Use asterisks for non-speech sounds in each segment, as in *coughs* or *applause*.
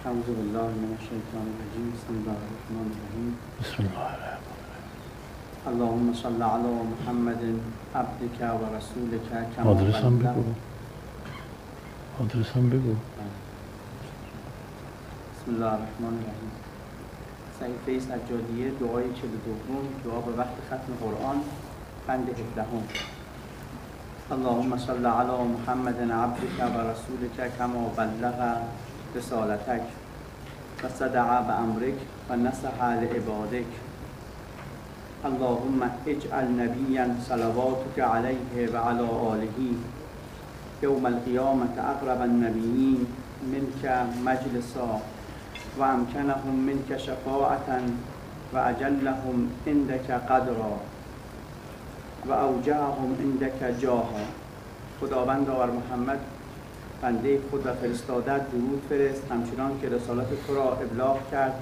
أعوذ بالله من الشيطان الرجيم. بسم الله الرحمن الرحيم. بسم الله الرحمن اللهم صل على محمد عبدك ورسولك كما آدرسم بگو. آدرسم بگو. بسم الله الرحمن الرحیم صحیفه سجادیه دعای 42 دعا به وقت ختم قرآن بند 17 اللهم صل على محمد عبدك ورسولك كما بلغ رسالتك وصدع بأمرك ونصح لعبادك اللهم اجعل نبيا صلواتك عليه وعلى آله. يوم القيامة أقرب النبيين منك مجلسا وأمكنهم منك شفاعة وأجلهم عندك قدرا وأوجعهم عندك جاها. خداوند بر محمد بنده خود و فرستادت درود فرست همچنان که رسالت تو را ابلاغ کرد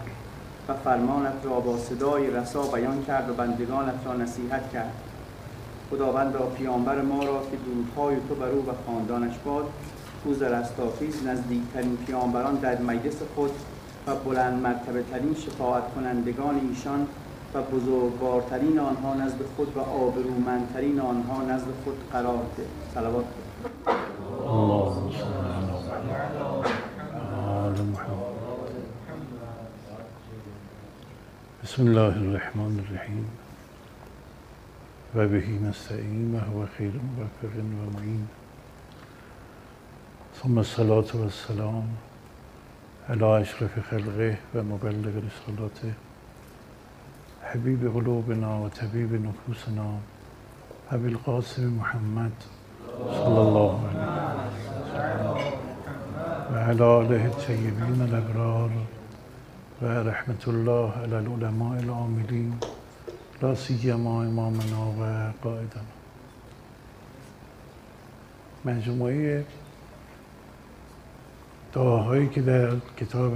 و فرمانت را با صدای رسا بیان کرد و بندگانت را نصیحت کرد خداوند را پیامبر ما را که درودهای تو بر او و خاندانش باد روز رستاخیز نزدیکترین پیامبران در مجلس خود و بلند مرتبه ترین شفاعت کنندگان ایشان و بزرگوارترین آنها نزد خود و آبرومندترین آنها نزد خود قرار ده صلوات ده. بسم الله الرحمن الرحيم. وبه نستعين وهو خير موفق ومعين. ثم الصلاة والسلام على أشرف خلقه ومبلغ رسالته حبيب قلوبنا وطبيب نفوسنا أبي القاسم محمد صلى الله وسلم. وعلى آله الطيبين الأبرار ورحمة الله على العلماء العاملين لا سيما إمامنا وقائدنا مجموعه دعاهایی که در کتاب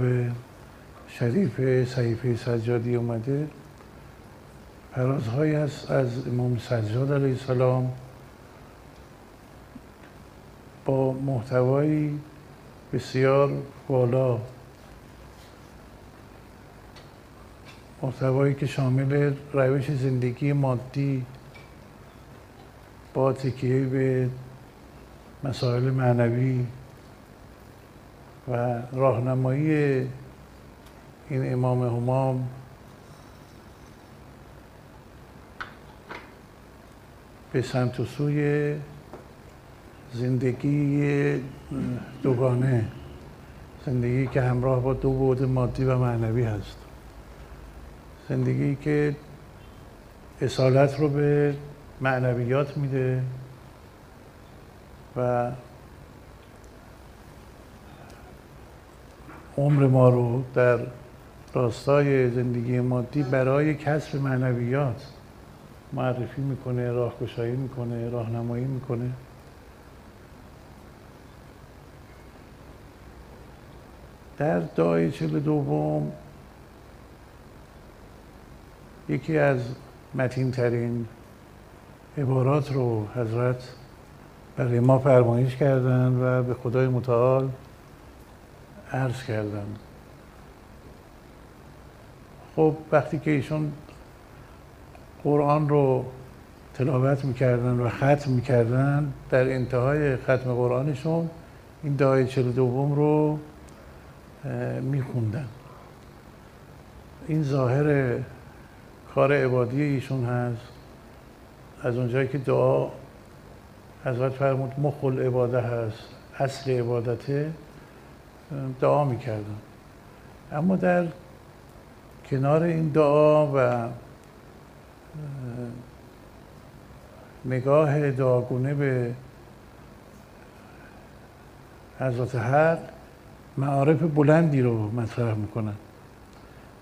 شریف صحیفه سجادی اومده فرازهایی هست از امام سجاد علیه السلام با محتوایی بسیار بالا. محتوایی که شامل روش زندگی مادی با تکیه به مسائل معنوی و راهنمایی این امام همام به سمت و سوی زندگی دوگانه. زندگی که همراه با دو بعد مادی و معنوی هست. زندگی که اصالت رو به معنویات میده و عمر ما رو در راستای زندگی مادی برای کسب معنویات معرفی می‌کنه راهگشایی می‌کنه راهنمایی می‌کنه. در دعای چل دوم یکی از متین ترین عبارات رو حضرت برای ما فرمایش کردن و به خدای متعال عرض کردن خب وقتی که ایشون قرآن رو تلاوت می‌کردن و ختم می‌کردن در انتهای ختم قرآنشون این دعای چل دوم رو میخوندن. این ظاهر کار عبادی ایشون هست. از اونجایی که دعا حضرت فرمود مخل عباده هست اصل عبادته دعا می‌کردن. اما در کنار این دعا و نگاه دعاگونه به حضرت حق معارف بلندی رو مطرح می‌کنن.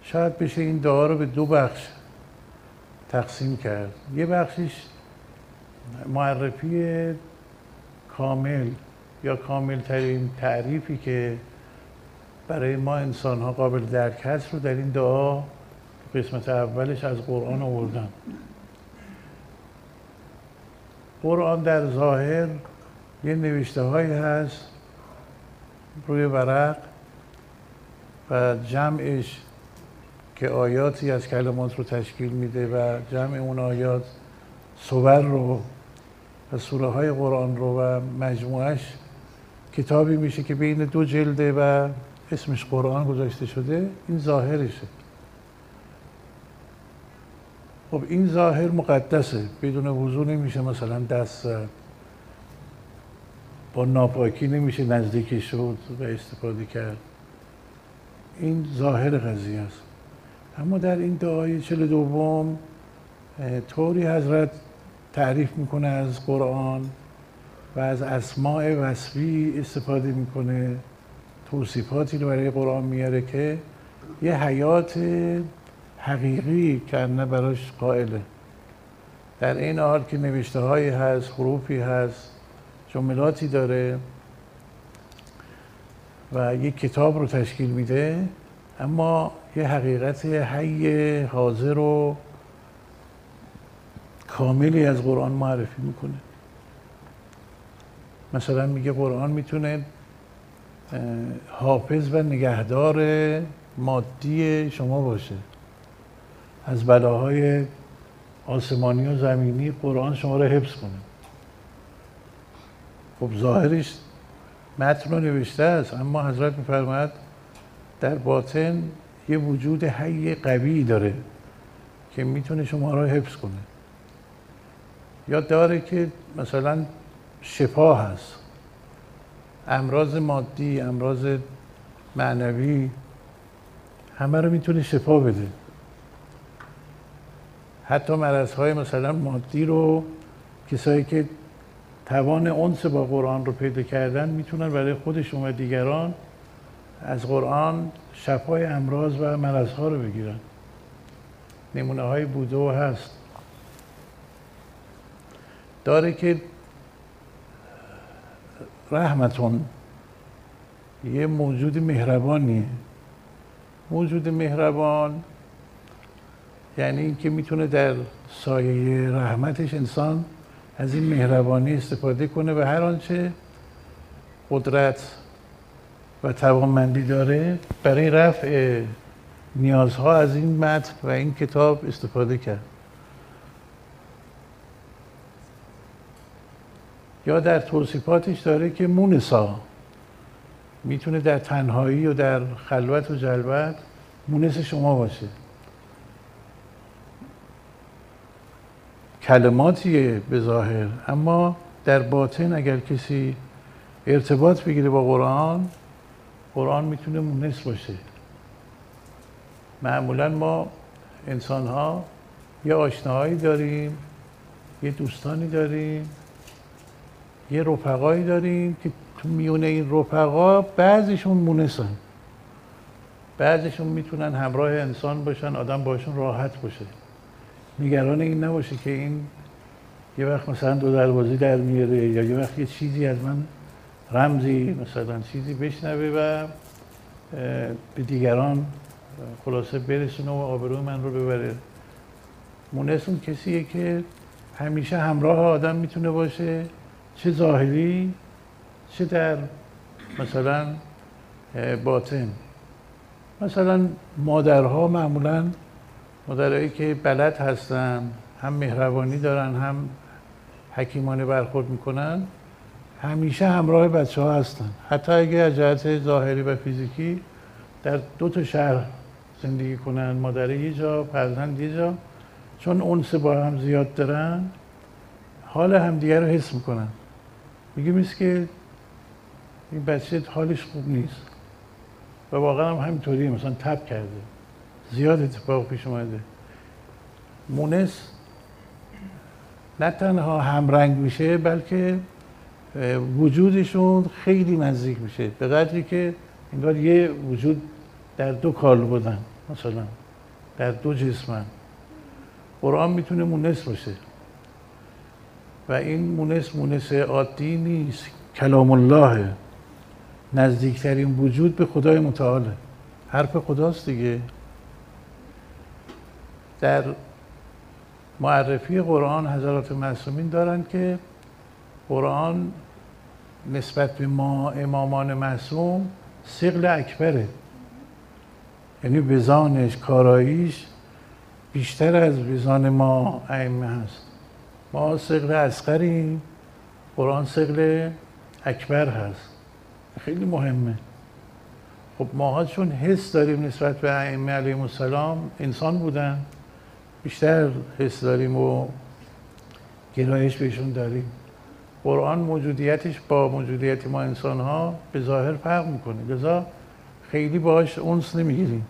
شاید بشه این دعا رو به دو بخش تقسیم کرد. یه بخشش معرفی کامل یا کامل ترین تعریفی که برای ما انسان ها قابل درک هست رو در این دعا قسمت اولش از قرآن آوردن. قرآن در ظاهر یه نوشته هایی هست روی ورق و جمعش که آیاتی از کلمات رو تشکیل میده و جمع اون آیات صور رو و سوره های قرآن رو و مجموعش کتابی میشه که بین دو جلده و اسمش قرآن گذاشته شده این ظاهرشه. خب این ظاهر مقدسه بدون وضوع نمیشه مثلا دست زد. با ناپاکی نمیشه نزدیکی شد و استفاده کرد. این ظاهر قضیه است. اما در این دعای چل دوم طوری حضرت تعریف می‌کنه از قرآن و از اسماع وصفی استفاده می‌کنه توصیفاتی رو برای قرآن میاره که یه حیات حقیقی کنه براش قائله. در این حال که نوشته هایی هست حروفی هست جملاتی داره و یک کتاب رو تشکیل میده اما یه حقیقت حی حاضر و کاملی از قرآن معرفی می‌کنه. مثلا میگه قرآن می‌تونه حافظ و نگهدار مادی شما باشه. از بلاهای آسمانی و زمینی قرآن شما رو حفظ کنه. خب ظاهرش متن رو نوشته است اما حضرت میفرماید در باطن یه وجود حی قوی داره که می‌تونه شما رو حفظ کنه. یا داره که مثلا شفا هست. امراض مادی امراض معنوی همه رو می‌تونه شفا بده. حتی مرض های مثلا مادی رو کسایی که توان اونس با قرآن رو پیدا کردن می‌تونن برای خودشون و دیگران از قرآن شفای امراض و مرض ها رو بگیرن. نمونه های بوده و هست. داره که رحمتون یه موجود مهربانیه موجود مهربان یعنی اینکه می‌تونه در سایه رحمتش انسان از این مهربانی استفاده کنه و هر آنچه قدرت و توانمندی داره برای رفع نیازها از این متن و این کتاب استفاده کرد. یا در توصیفاتش داره که مونسا می‌تونه در تنهایی و در خلوت و جلوت مونس شما باشه. کلماتیه به ظاهر اما در باطن اگر کسی ارتباط بگیره با قرآن قرآن می‌تونه مونس باشه. معمولا ما انسان ها یه آشناهایی داریم یه دوستانی داریم یه رفقایی داریم که تو میونه این رفقا بعضیشون مونسن. بعضیشون می‌تونن همراه انسان باشن آدم باشون راحت باشه. نگران این نباشه که این یه وقت مثلا دو دروازی در میاره یا یه وقت یه چیزی از من رمزی مثلا چیزی بشنوه و به دیگران خلاصه برسونه و آبروی من رو ببره. مونس اون کسیه که همیشه همراه آدم می‌تونه باشه چه ظاهری چه در مثلا باطن. مثلا مادرها معمولا مادرهایی که بلد هستن هم مهربانی دارن هم حکیمانه برخورد می‌کنن همیشه همراه بچه ها هستن. حتی اگه از جهت ظاهری و فیزیکی در دو تا شهر زندگی کنن مادر یه جا فرزند یه جا چون اونس با هم زیاد دارن حال همدیگه رو حس می‌کنن. میگه میست که این بچه حالش خوب نیست. و واقعا هم همینطوریه مثلا تب کرده. زیاد اتفاق پیش اومده. مونس نه تنها همرنگ میشه بلکه وجودشون خیلی نزدیک میشه. به قدری که انگار یه وجود در دو کال بودن مثلا در دو جسمن قرآن می‌تونه مونس باشه. و این مونس مونس عادی نیست. کلام الله. نزدیکترین وجود به خدای متعاله. حرف خداست دیگه. در معرفی قرآن حضرات معصومین دارند که قرآن نسبت به ما امامان معصوم سقل اکبره. یعنی وزانش کاراییش بیشتر از وزان ما ائمه هست. ما سقل اسقریم قرآن سقل اکبر هست. خیلی مهمه. خب ماها چون حس داریم نسبت به ائمه علیهم السلام انسان بودن. بیشتر حس داریم و گرایش بهشون داریم. قرآن موجودیتش با موجودیت ما انسان ها به ظاهر فرق می‌کنه. لذا خیلی باش اونس نمی‌گیریم.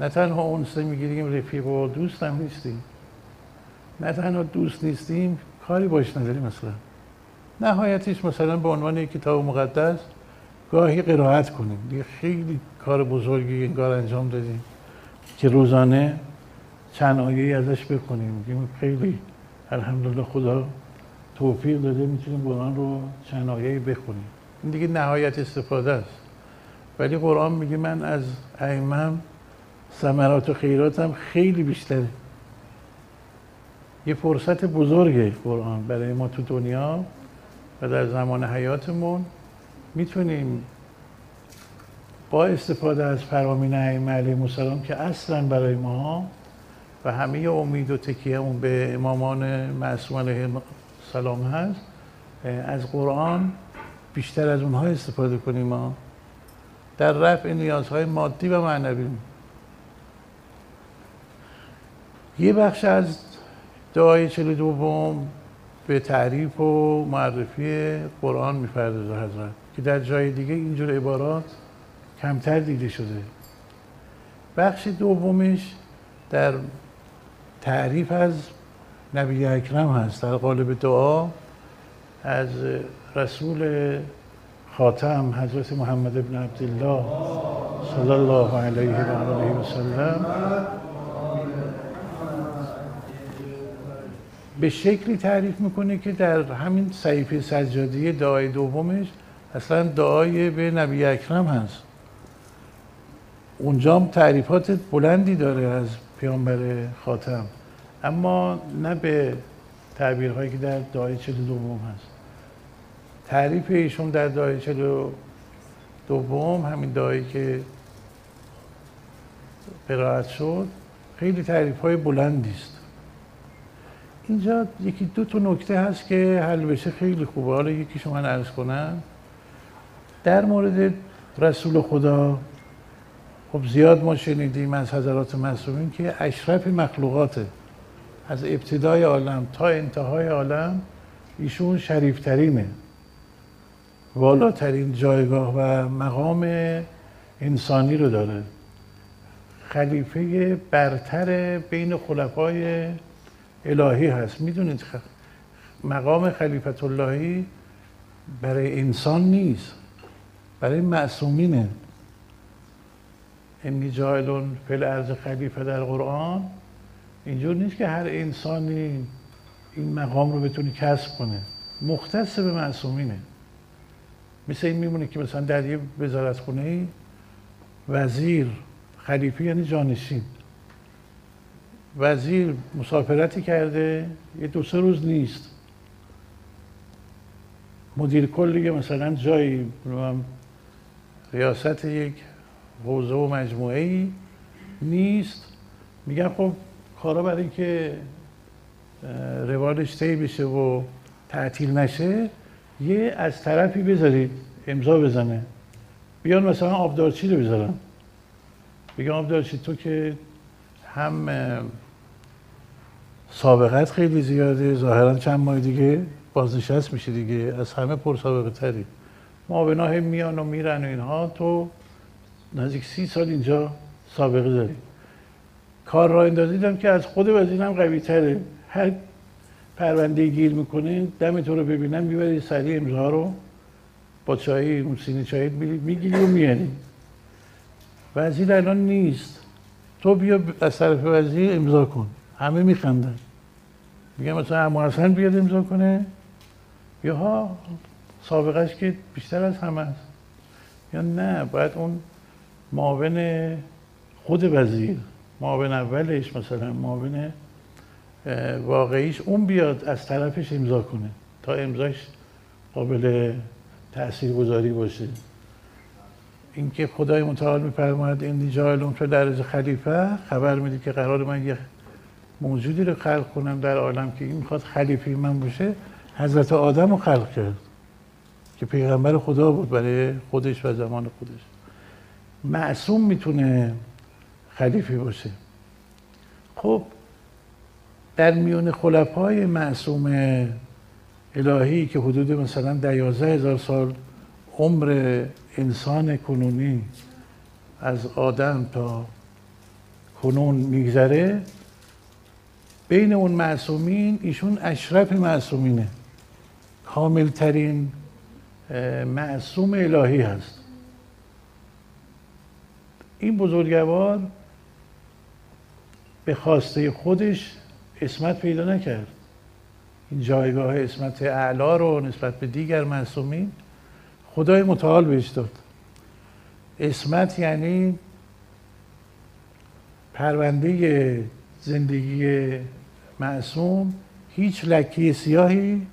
نه تنها اونس نمی‌گیریم رفیق و دوست هم نیستیم. نه تنها دوست نیستیم کاری باش نداریم مثلا نهایتش مثلا به عنوان یک کتاب مقدس گاهی قرائت کنیم. دیگه خیلی کار بزرگی انگار انجام دادیم که روزانه چند آیه ازش بکنیم. خیلی الحمدلله خدا توفیق داده می‌تونیم قرآن رو چند آیه بخونیم. این دیگه نهایت استفاده است. ولی قرآن میگه من از ائمم ثمرات و خیراتم خیلی بیشتره. یه فرصت بزرگه قرآن برای ما تو دنیا و در زمان حیاتمون. می‌تونیم با استفاده از فرامین ائمه علیهم السلام که اصلا برای ما و همه امید و تکیهمون به امامان معصوم علیه السلام هست. از قرآن بیشتر از اونها استفاده کنیم ما. در رفع نیازهای مادی و معنوی. یه بخش از دعای چلو دوم به تعریف و معرفی قرآن می‌پردازه حضرت که در جای دیگه اینجور عبارات کمتر دیده شده. بخش دومش در تعریف از نبی اکرم هست در قالب دعا از رسول خاتم حضرت محمد ابن عبدالله صلی الله علیه و آله و سلم. به شکلی تعریف می‌کنه که در همین صحیفه سجادی دعای دومش اصلا دعای به نبی اکرم هست. اونجا هم تعریفات بلندی داره از پیامبر خاتم. اما نه به تعبیرهایی که در دعای چلو دوم هست. تعریف ایشون در دعای چلو دوم همین دعایی که قرائت شد خیلی تعریف های بلندی است. اینجا یکی دو تا نکته هست که حل بشه خیلی خوبه. حالا یکی شما عرض کنم. در مورد رسول خدا خب زیاد ما شنیدیم از حضرات معصومین که اشرف مخلوقاته از ابتدای عالم تا انتهای عالم ایشون شریفترینه. والاترین جایگاه و مقام انسانی رو داره. خلیفه برتر بین خلفای الهی هست. می‌دونید مقام خلیفت اللهی برای انسان نیست برای معصومینه. انی جایلون فل ارز خلیفه در قرآن. اینجور نیست که هر انسانی این مقام رو بتونی کسب کنه. مختص به معصومینه. مثل این میمونه که مثلا در یه وزارت خونه وزیر خلیفه یعنی جانشین. وزیر مسافرتی کرده یه دو سه روز نیست. مدیر کل مثلا جایی ریاست یک حوزه و مجموعه ای نیست. میگن خب کارا برای اینکه روالش طی بشه و تعطیل نشه یه از طرفی بذارید امضا بزنه. بیان مثلا آبدارچی رو بذارن. بگم آبدارچی تو که هم سابقت خیلی زیاده ظاهرا چند ماه دیگه بازنشست میشه دیگه از همه پر سابقه تری معاونا میان و میرن و اینها تو نزدیک سی سال اینجا سابقه داری کار را اندازیدم که از خود وزیرم قوی تره هر پرونده گیر می‌کنه دم تو رو ببینم می‌بری سریع امضا رو با چایی اون سینه چایی می‌گیری و میانی وزیر الان نیست. تو بیا از طرف وزیر امضا کن. همه میخندن. میگم مثلا امو حسن بیاد امضا کنه. یا ها سابقش که بیشتر از همه است. یا نه باید اون معاون خود وزیر معاون اولش مثلا معاون واقعیش اون بیاد از طرفش امضا کنه تا امضاش قابل تأثیر گذاری باشه. اینکه خدای متعال میفرماید این جایلون شد در از خلیفه. خبر میده که قرار من یه موجودی رو خلق کنم در عالم که این می‌خواد خلیفه من باشه. حضرت آدم رو خلق کرد که پیغمبر خدا بود برای خودش و زمان خودش. معصوم می‌تونه خلیفه باشه. خب در میون خلفای معصوم الهی که حدود مثلا دیازه هزار سال عمر انسان کنونی از آدم تا کنون میگذره بین اون معصومین ایشون اشرف معصومینه. کاملترین معصوم الهی هست. این بزرگوار به خواسته خودش اسمت پیدا نکرد. این جایگاه اسمت اعلا رو نسبت به دیگر معصومین خدای متعال بهش داد. اسمت یعنی پرونده زندگی معصوم هیچ لکی سیاهی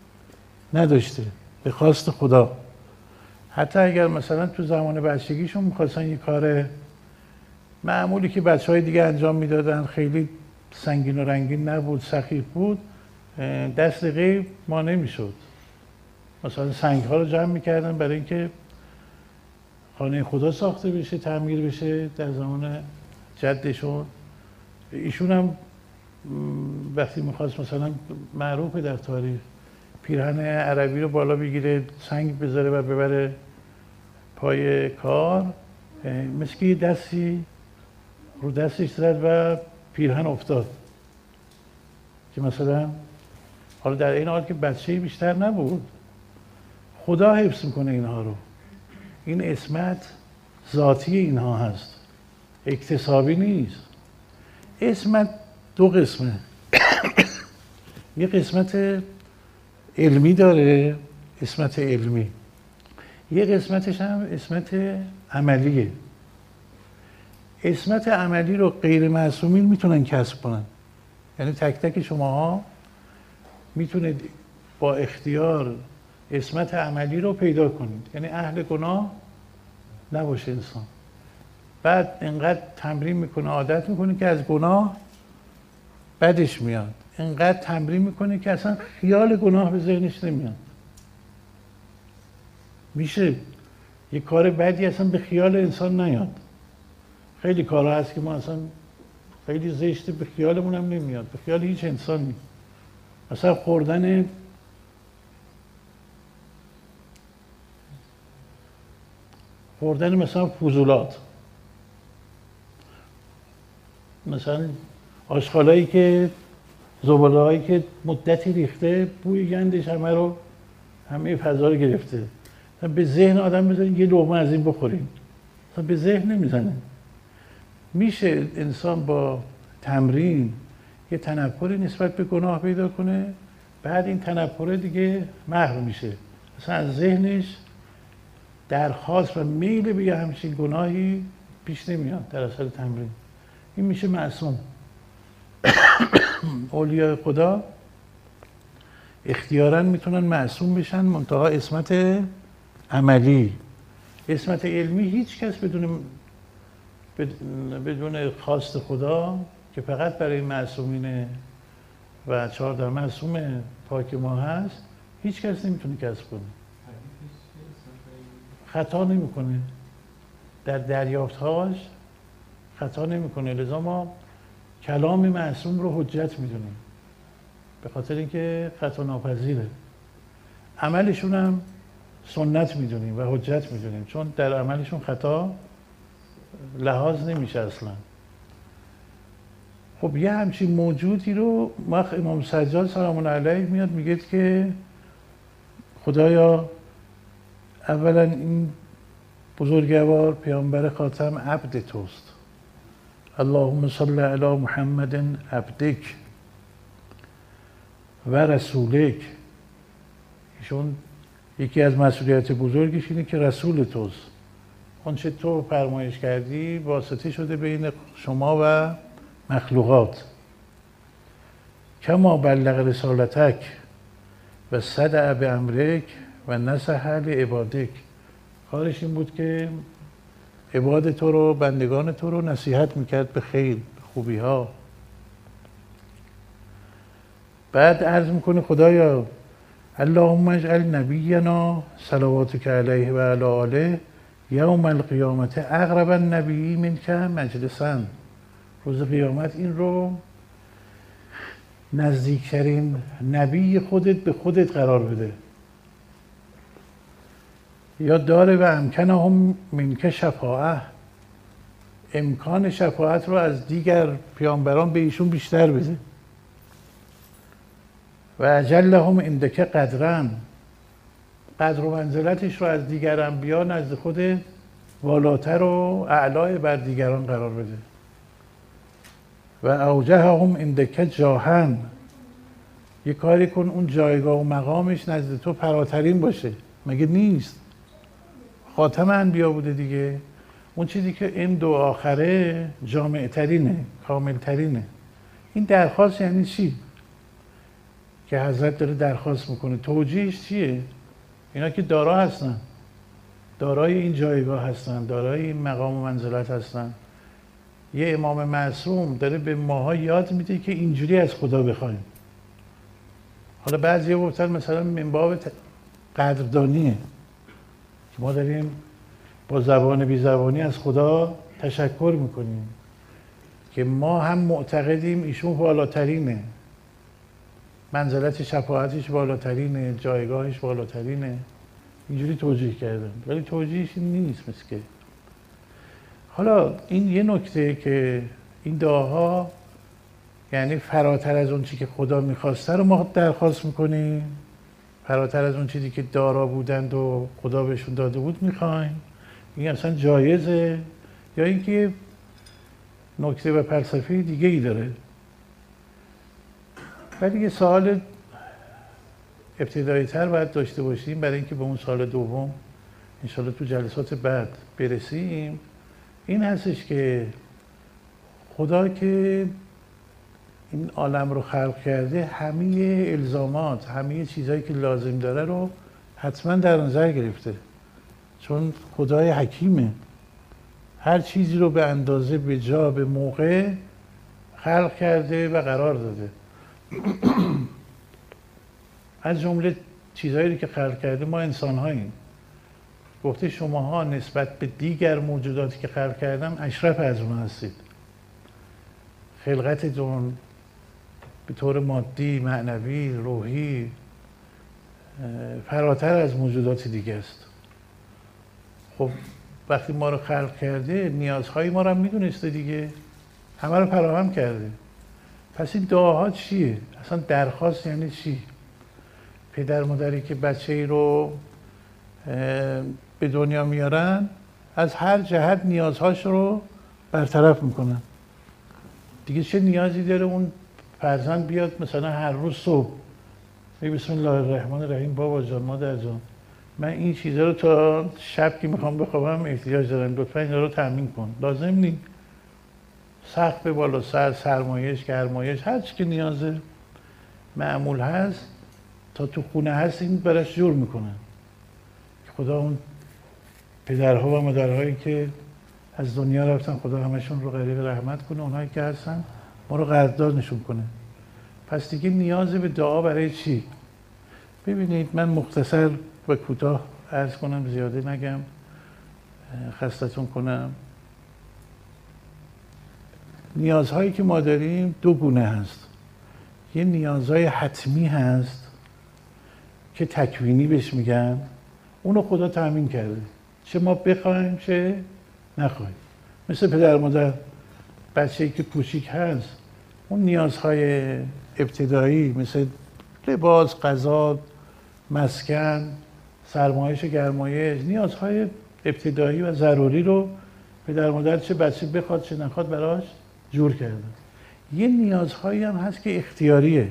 نداشته به خواست خدا. حتی اگر مثلا تو زمان بچگیشون می‌خواستن یه کار معمولی که بچه های دیگه انجام می‌دادن خیلی سنگین و رنگین نبود سخیف بود. دست غیب ما نمی‌شد. مثلا سنگ ها رو جمع می‌کردن برای اینکه خانه خدا ساخته بشه تعمیر بشه در زمان جدشون. ایشون هم وقتی می‌خواست مثلا معروف در تاریخ پیرهن عربی رو بالا بگیره سنگ بذاره و ببره پای کار مثل که دستی رو دستش زد و پیرهن افتاد. که مثلا حالا در این حال که بچه بیشتر نبود خدا حفظ می‌کنه اینها رو. این اسمت ذاتی اینها هست. اکتسابی نیست. اسمت دو قسمه. یه قسمت علمی داره اسمت علمی. یه قسمتش هم اسمت عملیه. اسمت عملی رو غیر معصومین می‌تونن کسب کنن. یعنی تک تک شماها می‌تونید با اختیار اسمت عملی رو پیدا کنید. یعنی اهل گناه نباشه انسان. بعد انقدر تمرین می‌کنه عادت می‌کنه که از گناه بدش میاد. انقدر تمرین می‌کنه که اصلا خیال گناه به ذهنش نمیاد. میشه. یه کار بدی اصلا به خیال انسان نیاد. خیلی کارها هست که ما اصلا خیلی زشته به خیالمون هم نمیاد. به خیال هیچ انسانی مثلا خوردن خوردن مثلا فضولات. مثلا آشغالایی که زباله هایی که مدتی ریخته بوی گندش همه رو همه فضا رو گرفته. به ذهن آدم بزنید یه لغمه از این بخوریم به ذهن نمی‌زنه. میشه انسان با تمرین یه تنفری نسبت به گناه پیدا کنه بعد این تنفره دیگه محو میشه. اصلا از ذهنش درخواست و میل به همچین گناهی پیش نمیاد در اثر تمرین. این میشه معصوم. *coughs* اولیاء خدا اختیارا می‌تونن معصوم بشن منتها اسمت عملی. اسمت علمی هیچ کس بدون بدون خواست خدا که فقط برای معصومین و چهارده معصوم پاک ما هست هیچ کس نمی‌تونه کسب کنه. خطا نمی‌کنه. در دریافتهاش خطا نمی‌کنه. لذا ما کلام معصوم رو حجت می‌دونیم. به خاطر اینکه خطا ناپذیره. عملشون هم سنت می‌دونیم و حجت می‌دونیم. چون در عملشون خطا لحاظ نمیشه اصلا. خب یه همچین موجودی رو وقت امام سجاد سلام علیه میاد میگه که خدایا اولا این بزرگوار پیامبر خاتم عبد توست. اللهم صل علی محمد عبدک و رسولک. ایشون یکی از مسئولیت بزرگش اینه که رسول توست. آنچه تو فرمایش کردی واسطه شده بین شما و مخلوقات. کما بلغ رسالتک و صدع به امرک و نصح عبادک. کارش این بود که عباد تو رو بندگان تو رو نصیحت می‌کرد به خیر خوبی ها بعد عرض می‌کنه خدایا اللهم اجعل نبینا صلواتک علیه و علی آله یوم القیامت اقرب النبی من که مجلسا روز قیامت این رو نزدیکترین نبی خودت به خودت قرار بده. یا داره و امکنه هم منکه شفاعه. امکان شفاعت رو از دیگر پیامبران به ایشون بیشتر بده. و اجل هم اندکه قدرن. قدر و منزلتش رو از دیگر انبیا نزد خود والاتر و اعلای بر دیگران قرار بده. و اوجه هم اندکه جاهن یه کاری کن اون جایگاه و مقامش نزد تو فراترین باشه. مگه نیست؟ خاتم انبیا بوده دیگه. اون چیزی که این دو آخره جامع ترینه کامل ترینه این درخواست یعنی چی؟ که حضرت داره درخواست می‌کنه. توجیهش چیه؟ اینا که دارا هستن. دارای این جایگاه هستن دارای این مقام و منزلت هستن. یه امام معصوم داره به ماها یاد میده که اینجوری از خدا بخوایم. حالا بعضی گفتن مثلا من باب قدردانیه. که ما داریم با زبان بی زبانی از خدا تشکر می‌کنیم. که ما هم معتقدیم ایشون بالاترینه منزلت شفاعتش بالاترینه جایگاهش بالاترینه. اینجوری توجیه کردم. ولی توجیهش نیست مثل که. حالا این یه نکته که این دعاها یعنی فراتر از اون چی که خدا می‌خواسته رو ما درخواست می‌کنیم. فراتر از اون چیزی که دارا بودند و خدا بهشون داده بود می‌خوایم. این اصلا جایزه. یا اینکه نکته و فلسفه دیگه ای داره. ولی یه سوال ابتدایی تر باید داشته باشیم برای اینکه به اون سال دوم انشالله تو جلسات بعد برسیم. این هستش که خدا که این عالم رو خلق کرده همه الزامات همه چیزهایی که لازم داره رو حتما در نظر گرفته. چون خدای حکیمه. هر چیزی رو به اندازه به جا به موقع خلق کرده و قرار داده. از جمله چیزهایی که خلق کرده ما انسان هاییم گفته شماها نسبت به دیگر موجوداتی که خلق کردم اشرف از اون هستید. خلقتتون به طور مادی، معنوی، روحی فراتر از موجودات دیگه است. خب وقتی ما رو خلق کرده نیازهای ما رو هم می‌دونسته دیگه. همه رو فراهم کرده. پس این دعاها چیه؟ اصلا درخواست یعنی چی؟ پدر مادری که بچه ای رو به دنیا میارن از هر جهت نیازهاش رو برطرف می‌کنن. دیگه چه نیازی داره اون فرزند بیاد مثلا هر روز صبح؟ بسم الله الرحمن الرحیم بابا جان مادر جان من این چیزها رو تا شب که می‌خوام بخوابم احتیاج دارم. لطفا اینا رو تامین کن. لازم نیست. سقف بالا سر سرمایش گرمایش هر چی که نیاز معمول هست تا تو خونه هست این براش جور می‌کنن خدا اون پدرها و مادرهایی که از دنیا رفتن خدا همشون رو غریق رحمت کنه. اونهایی که هستن ما رو قدردان نشون کنه. پس دیگه نیاز به دعا برای چی؟ ببینید من مختصر و کوتاه عرض کنم زیاده نگم خستتون کنم. نیازهایی که ما داریم دو گونه هست. یه نیازهای حتمی هست که تکوینی بهش میگن. اونو خدا تامین کرده. چه ما بخوایم چه نخواهیم مثل پدر مادر بچه که کوچیک هست اون نیازهای ابتدایی مثل لباس، غذا، مسکن، سرمایش و گرمایش نیازهای ابتدایی و ضروری رو پدر مادر چه بچه بخواد چه نخواد براش جور کردن یه نیازهایی هم هست که اختیاریه.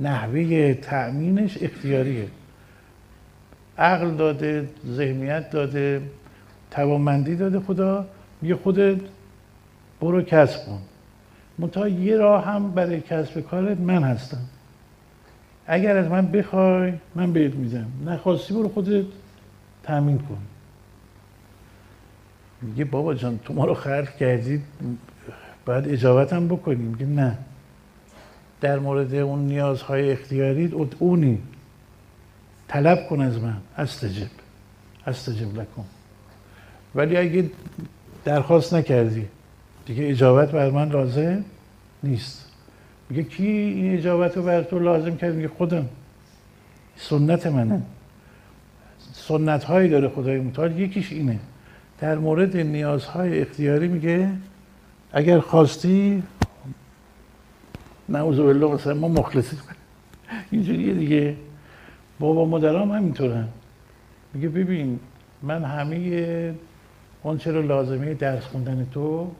نحوه تأمینش اختیاریه. عقل داده ذهنیت داده توانمندی داده خدا. میگه خودت برو کسب کن. منتها یه راه هم برای کسب کارت من هستم. اگر از من بخوای من بهت میدم. نخواستی برو خودت تامین کن. میگه بابا جان تو ما رو خلق کردید باید اجابت هم بکنیم میگه نه. در مورد اون نیازهای اختیاری اونی. طلب کن از من. استجب. استجب لکن ولی اگه درخواست نکردی دیگه اجابت بر من لازم نیست. میگه کی این اجابت رو بر تو لازم کرد؟ میگه خودم. سنت منه سنت هایی داره خدای متعال. یکیش اینه. در مورد نیازهای اختیاری میگه اگر خواستی نعوذ بالله مثلا ما مخلصی اینجوریه دیگه. بابا مادرام همینطورن میگه ببین من همه اون چرا لازمه درس خوندن تو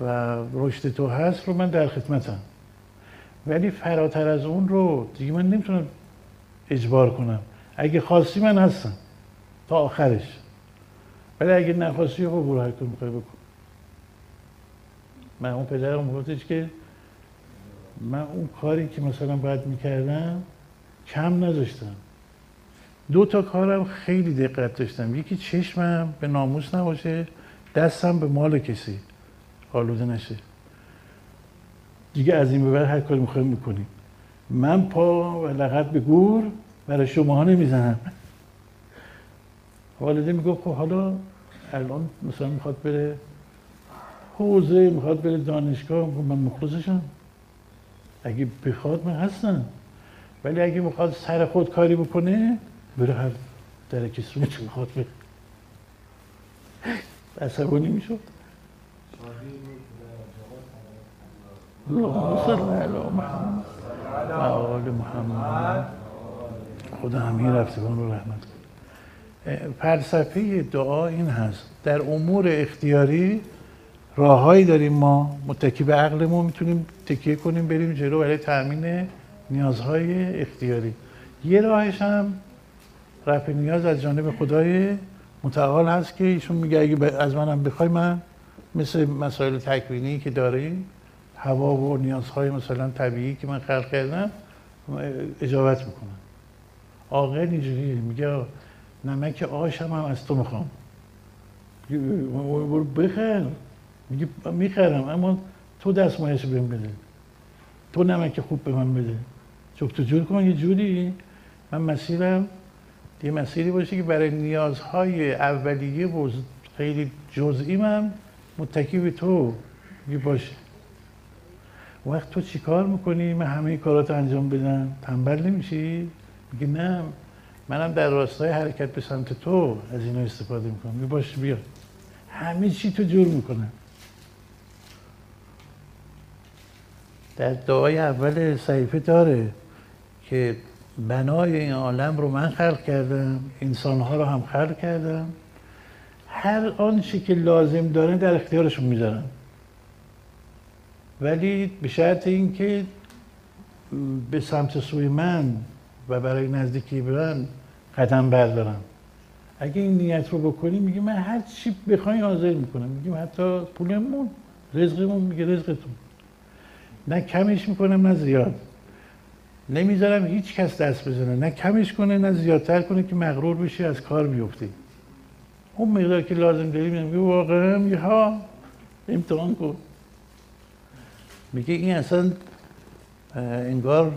و رشد تو هست رو من در خدمتم. ولی فراتر از اون رو دیگه من نمی‌تونم اجبار کنم. اگه خواستی من هستم. تا آخرش. ولی اگه نخواستی خب برو هر می‌خوای بکن. من اون پدرم گفتش که من اون کاری که مثلا باید می‌کردم کم نذاشتم. دو تا کارم خیلی دقت داشتم. یکی چشمم به ناموس نباشه دستم به مال کسی. آلوده نشه. دیگه از این به بعد هر کاری می‌خوایم می‌کنیم. من پا و لغت به گور برای شما نمی‌زنم. والده می‌گفت خب حالا الان مثلا می‌خواد بره حوزه می‌خواد بره دانشگاه من مخلصشم. اگه بخواد من هستم. ولی اگه می‌خواد سر خود کاری بکنه بره هر در کسی می‌خواد بره. عصبانی می‌شد اللهم صل علی محمد. و آل محمد خدا همین رفتگان رو رحمت کن فلسفه دعا این هست. در امور اختیاری راههایی داریم ما. متکی به عقلمون می‌تونیم تکیه کنیم بریم جلو برای تامین نیازهای اختیاری. یه راهش هم رفع نیاز از جانب خدای متعال هست که ایشون میگه اگه از منم بخوای من مثل مسائل تکوینی که داریم هوا و نیازهای مثلا طبیعی که من خلق کردم اجابت می‌کنم. عاقل اینجوریه. میگه نمک آشم هم از تو می‌خوام. برو بخر. میگه می‌خرم اما تو دستمایش بهم بده. تو نمک خوب به من بده. تو جور کن یه جوری. من مسیرم یه مسیری باشه که برای نیازهای اولیه و خیلی جزئی من متکی به تو باشه. وقت تو چی کار می‌کنی؟ من همه کارات انجام بدم. تنبل نمیشی؟ میگه نه. منم در راستای حرکت به سمت تو از اینا استفاده می‌کنم. میگه باش بیا. همه چی تو جور می‌کنم در دعای اول صحیفه داره که بنای این عالم رو من خلق کردم انسانها رو هم خلق کردم. هر آنچه که لازم دارن در اختیارشون می‌ذارم ولی به شرط اینکه به سمت سوی من و برای نزدیکی برن قدم بردارم. اگه این نیت رو بکنیم میگه من هر چی بخواین حاضر می‌کنم. میگیم حتی پولمون رزقمون میگه رزقتون. نه کمش می‌کنم نه زیاد. نمی‌ذارم هیچ کس دست بزنه. نه کمش کنه نه زیادتر کنه که مغرور بشه از کار بیفته اون مقدار که لازم داریم میگه واقعا میگه ها امتحان کن. میگه این اصلا انگار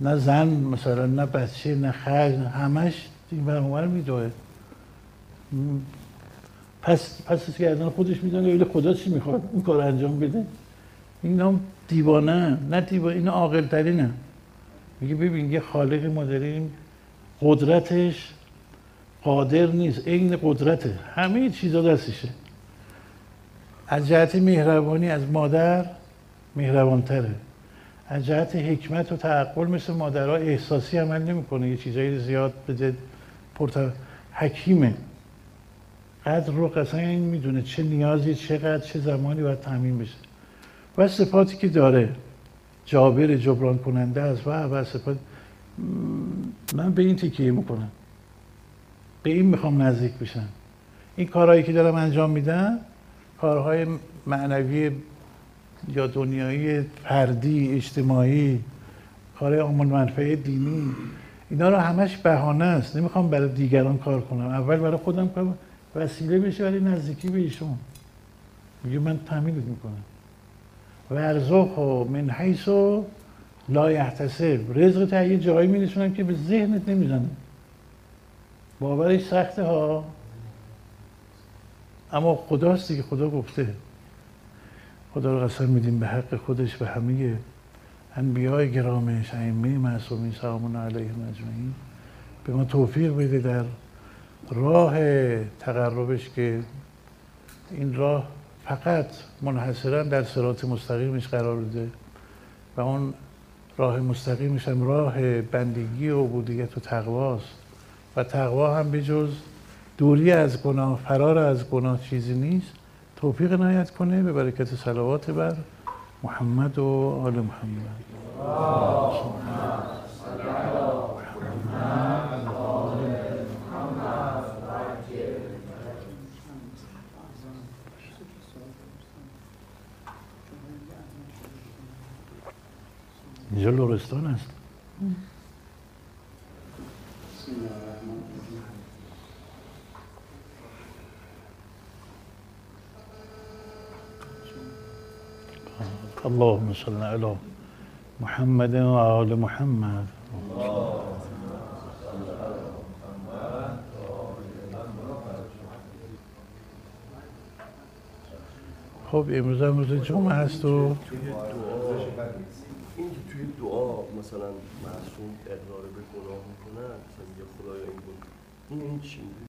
نه زن مثلا نه بچه نه خرج همش این برمومر میدوه. پس پس از کردن خودش می‌دونه خدا چی می‌خواد اون کار انجام بده. این هم دیوانه نه دیوانه این عاقل ترینه میگه ببین یه خالق ما داریم قدرتش قادر نیست. عین قدرته. همه چیزا دستشه. از جهت مهربانی از مادر مهربانتره. از جهت حکمت و تعقل مثل مادرها احساسی عمل نمی‌کنه. یه چیزایی زیاد بده پرت حکیمه. قدر رو قصلا می‌دونه چه نیازی چقدر چه زمانی باید تامین بشه. و صفاتی که داره. جابر جبران کننده است و و صفات من به این تکیه می‌کنم. به این می‌خوام نزدیک بشم. این کارهایی که دارم انجام میدم کارهای معنوی یا دنیایی فردی اجتماعی کار عامل منفعه دینی اینا رو همش بهانه است. نمی‌خوام برای دیگران کار کنم. اول برای خودم کنم وسیله بشه ولی نزدیکی به ایشون. میگه من تحمیلت می‌کنم. و ارزاق و من حیث و لا یحتسب. رزق تا یه جایی میرسونم که به ذهنت نمی‌زنه. باورش سخته ها. اما خداست دیگه خدا گفته. خدا رو قسم میدیم به حق خودش به همه انبیاء گرامش ائمه معصومین سلام علیهم اجمعین. به ما توفیق بده در راه تقربش که این راه فقط منحصرا در سرات مستقیمش قرار بده و اون راه مستقیمش هم راه بندگی و عبودیت و تقواست. و تقوا هم به جز دوری از گناه فرار از گناه چیزی نیست توفیق نهایت کنه به برکت صلوات بر محمد و آل محمد. Yo رستان restauras. اللهم صل على محمد وآل محمد خب امروز هم روز جمعه هست و این که توی دعا مثلا معصوم اقرار به گناه می‌کنن مثلا میگه خدایا این بود این این چی